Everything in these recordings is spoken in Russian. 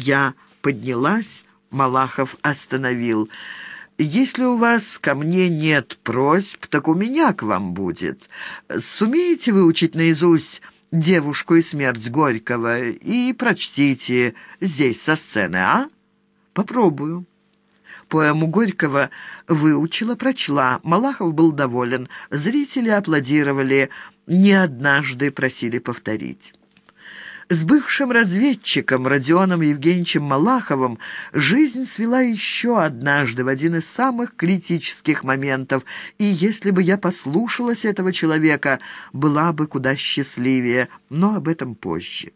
Я поднялась, Малахов остановил. «Если у вас ко мне нет просьб, так у меня к вам будет. Сумеете выучить наизусть «Девушку и смерть Горького» и прочтите здесь со сцены, а?» «Попробую». Поэму Горького выучила, прочла. Малахов был доволен. Зрители аплодировали. Не однажды просили повторить. С бывшим разведчиком Родионом Евгеньевичем Малаховым жизнь свела еще однажды в один из самых критических моментов, и если бы я послушалась этого человека, была бы куда счастливее, но об этом позже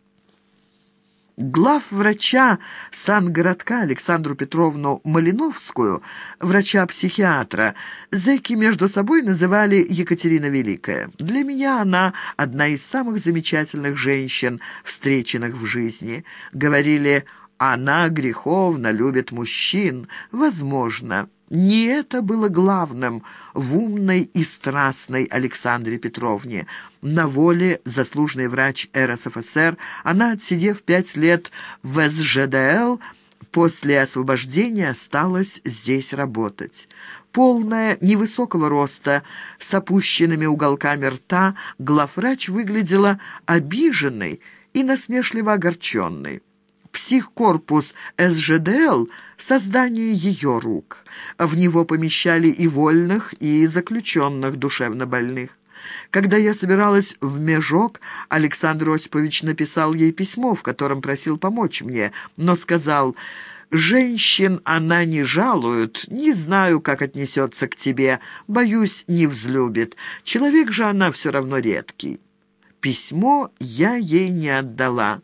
глав врача сангородка Александру Петровну Малиновскую, врача-психиатра, зэки между собой называли Екатерина Великая. Для меня она одна из самых замечательных женщин, встреченных в жизни. Говорили «она греховно любит мужчин». Возможно, не это было главным в умной и страстной Александре Петровне. На воле заслуженный врач РСФСР, она, отсидев пять лет в СЖДЛ, после освобождения осталась здесь работать. Полная, невысокого роста, с опущенными уголками рта, главврач выглядела обиженной и насмешливо огорченной психкорпус СЖДЛ – создание ее рук. В него помещали и вольных, и заключенных душевнобольных. Когда я собиралась в Межок, Александр Осипович написал ей письмо, в котором просил помочь мне, но сказал «Женщин она не жалует, не знаю, как отнесется к тебе, боюсь, не взлюбит. Человек же она все равно редкий». Письмо я ей не отдала.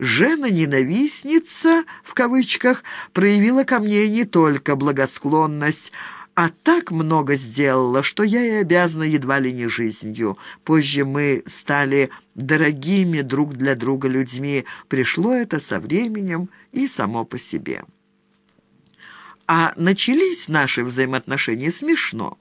«Жена-ненавистница», в кавычках, проявила ко мне не только благосклонность, а так много сделала, что я ей обязана едва ли не жизнью. Позже мы стали дорогими друг для друга людьми. Пришло это со временем и само по себе. А начались наши взаимоотношения смешно.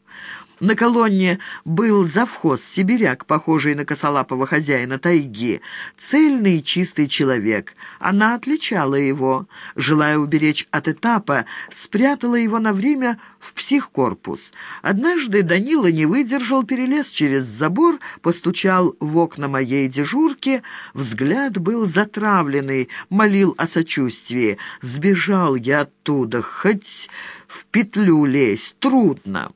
На колонне был завхоз-сибиряк, похожий на косолапого хозяина тайги. Цельный и чистый человек. Она отличала его. Желая уберечь от этапа, спрятала его на время в психкорпус. Однажды Данила не выдержал, перелез через забор, постучал в окна моей дежурки. Взгляд был затравленный, молил о сочувствии. Сбежал я оттуда, хоть в петлю лезть, трудно.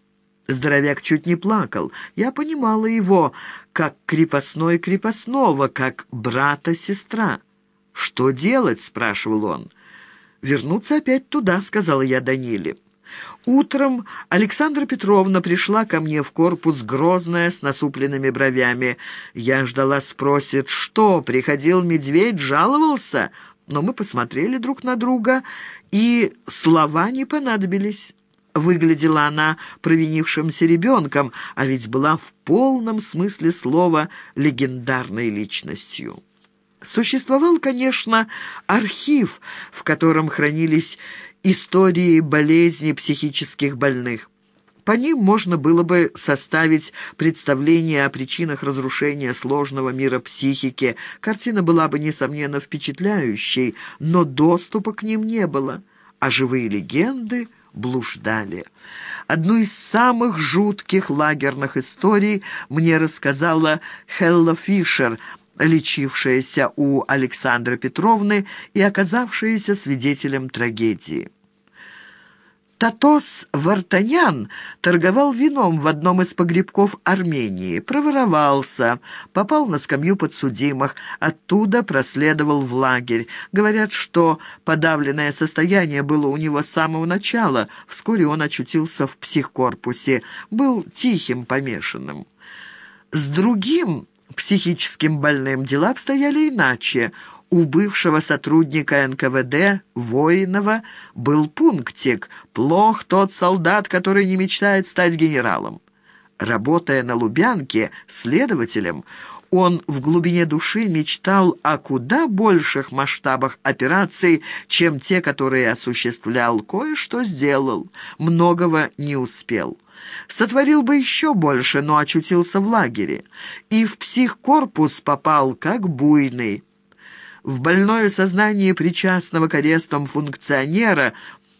Здоровяк чуть не плакал. Я понимала его, как крепостной крепостного, как брата-сестра. «Что делать?» — спрашивал он. «Вернуться опять туда», — сказала я Даниле. Утром Александра Петровна пришла ко мне в корпус, грозная, с насупленными бровями. Я ждала, спросит, что, приходил медведь, жаловался? Но мы посмотрели друг на друга, и слова не понадобились. Выглядела она провинившимся ребенком, а ведь была в полном смысле слова легендарной личностью. Существовал, конечно, архив, в котором хранились истории болезней психических больных. По ним можно было бы составить представление о причинах разрушения сложного мира психики. Картина была бы, несомненно, впечатляющей, но доступа к ним не было, а живые легенды – блуждали. Одну из самых жутких лагерных историй мне рассказала Хелла Фишер, лечившаяся у Александры Петровны и оказавшаяся свидетелем трагедии. Татос Вартанян торговал вином в одном из погребков Армении, проворовался, попал на скамью подсудимых, оттуда проследовал в лагерь. Говорят, что подавленное состояние было у него с самого начала, вскоре он очутился в психкорпусе, был тихим помешанным. С другим психическим больным дела обстояли иначе – у бывшего сотрудника НКВД Воинова был пунктик «Плох тот солдат, который не мечтает стать генералом». Работая на Лубянке следователем, он в глубине души мечтал о куда больших масштабах операций, чем те, которые осуществлял. Кое-что сделал, многого не успел. Сотворил бы еще больше, но очутился в лагере. И в психкорпус попал, как буйный. В больное сознание причастного к арестам функционера